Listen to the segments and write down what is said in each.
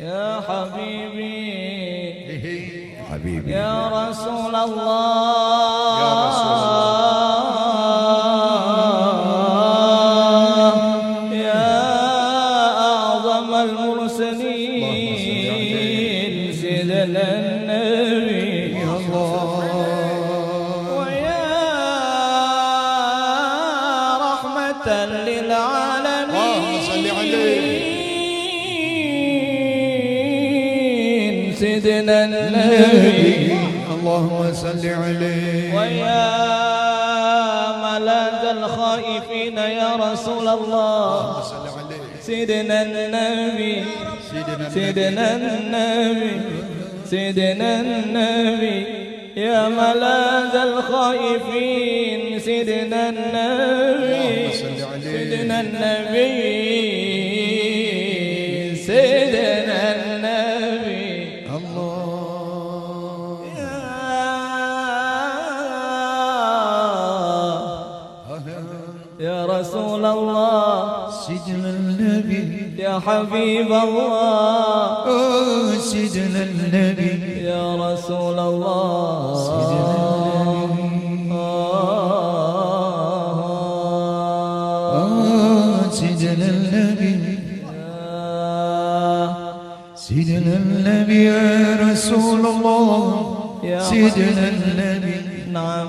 يا حبيبي. حبيبي. يا رسول الله. يا رسول يا أعظم المرسلين. سيدنا النبي. ويا رحمة اللهم صل للعالمين سيدنا النبي. اللهم صل عليه. ويا ملاذ الخائفين يا رسول الله. سيدنا النبي. سيدنا النبي. سيدنا النبي. يا ملاذ الخائفين. سيدنا النبي. سيدنا النبي. الله. سيدنا النبي. يا حبيب الله. سيدنا النبي. يا رسول الله. سيدنا النبي. سيدنا النبي يا رسول الله. سيدنا النبي. نعم.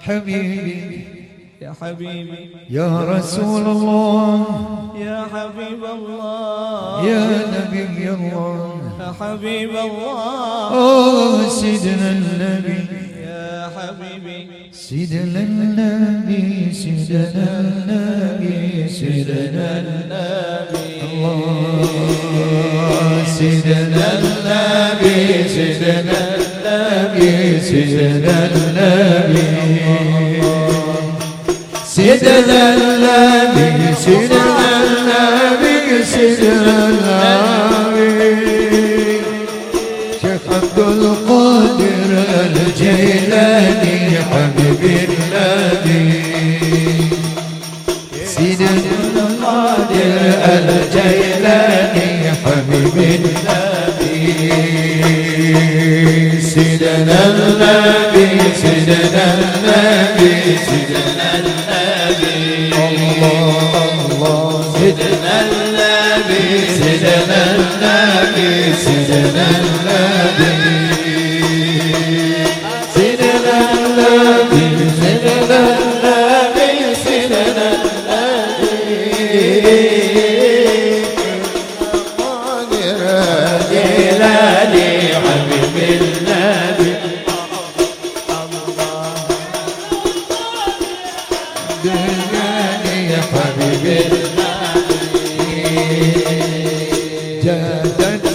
حبيبي. حبيبي يا رسول الله. يا حبيب الله. يا نبي الله. يا حبيب الله. آه سيدنا النبي. يا حبيبي سيدنا النبي سيدنا النبي سيدنا النبي. الله سيدنا النبي سيدنا النبي سيدنا النبي. سيدنا النبي سيدنا النبي سيدنا النبي شيخ عبد القادر الجيلاني حبيب النبي سيدنا القادر الجيلاني حبيب النبي سيدنا النبي سيدنا النبي سيدنا النبي. Allah Sidden el-Nebi Sidden el-Nebi Sidden el-Nebi جادت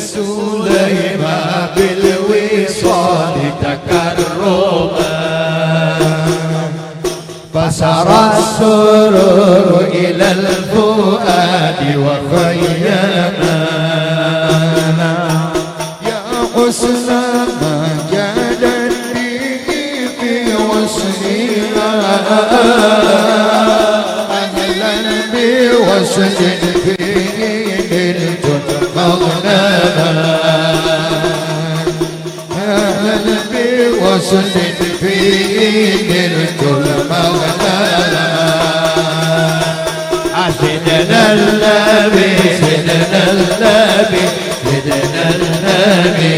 بالوصال تكرما. السرور إلى الفؤاد وخيما. يا حسن ما جادت به في وصلها وسجد في تتقلنا قلبي وسجد في تتقلنا سيدنا النبي سيدنا النبي سيدنا النبي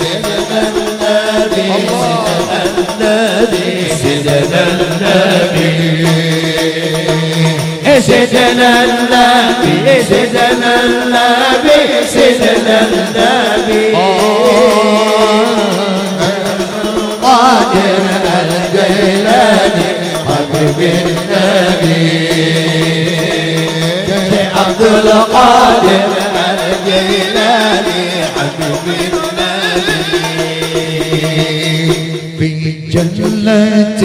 سيدنا النبي سيدنا النبي سيدنا النبي سيدنا النبي سيدنا النبي سيدنا النبي قادر الجيلاني حبيب النبي عبد القادر الجيلاني حبيب النبي في جنة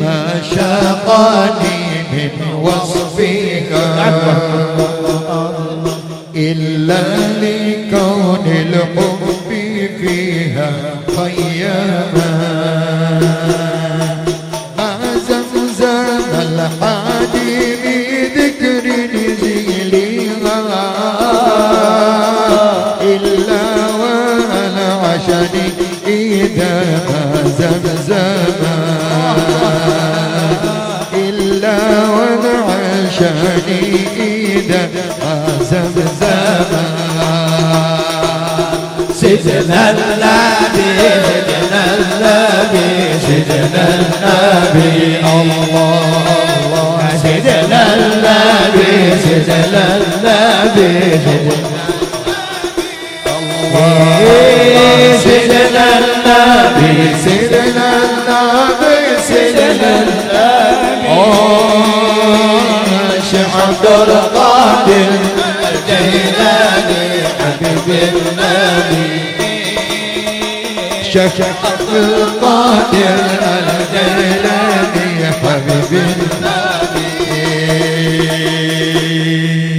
ما شاقني من وصفها إلا لكون الحب فيها خيما ما زمزم الحادي بذكر نزيلها إلا والعشن إذا ونعشاني إذا زمزم سيدنا النبي سيدنا النبي سيدنا النبي. الله الله سيدنا النبي سيدنا النبي. سيدنا النبي سيدنا شيخ عبد القادر الجيلاني حبيب النبي شيخ عبد القادر الجيلاني حبيب